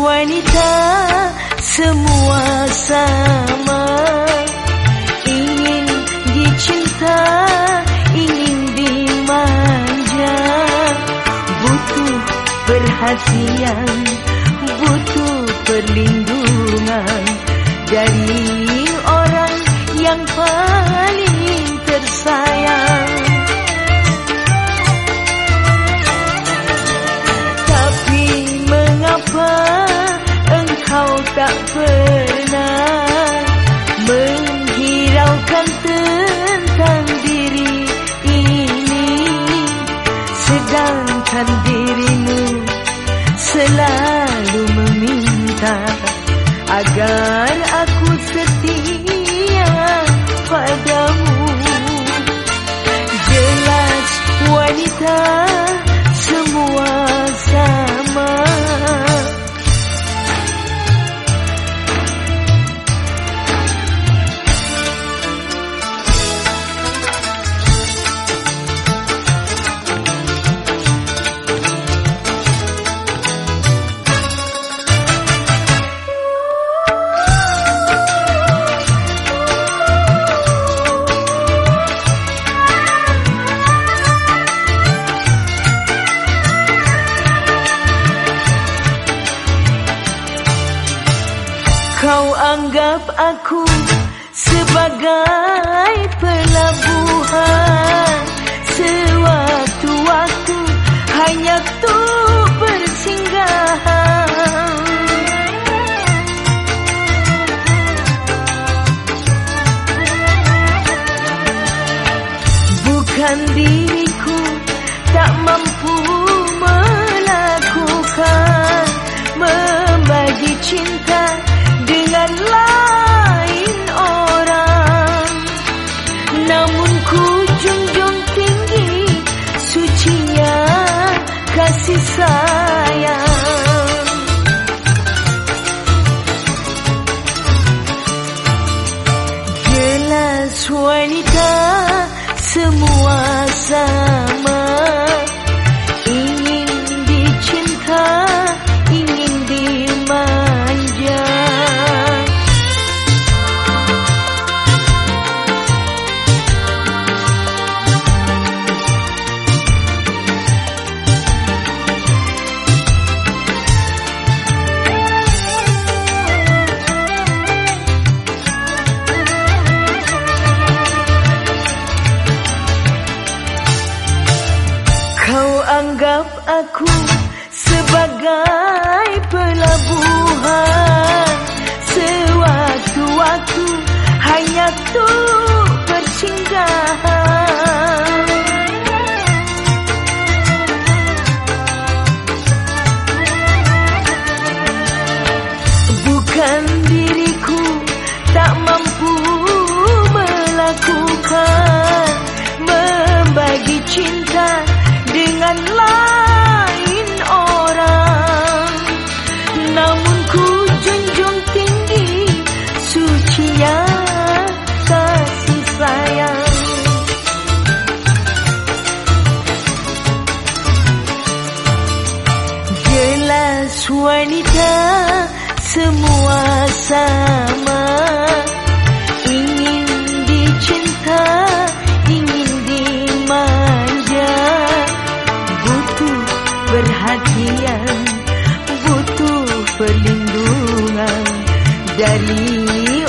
wanita semua sama. Ingin dicinta, ingin dimanja. Butuh perhatian, butuh perlindungan Dari orang yang paling pernah Menghiraukan tentang diri ini. Sedangkan Kau anggap aku sebagai pelabuhan. Sewaktu-waktu hanya untuk bersinggahan. Bukan diriku tak mampu melakukan Membagi cinta Jelas wanita semua sama aku sebagai pelabuhan wanita semua sama. Ingin dicinta, ingin dimanja. Butuh perhatian, butuh perlindungan Dari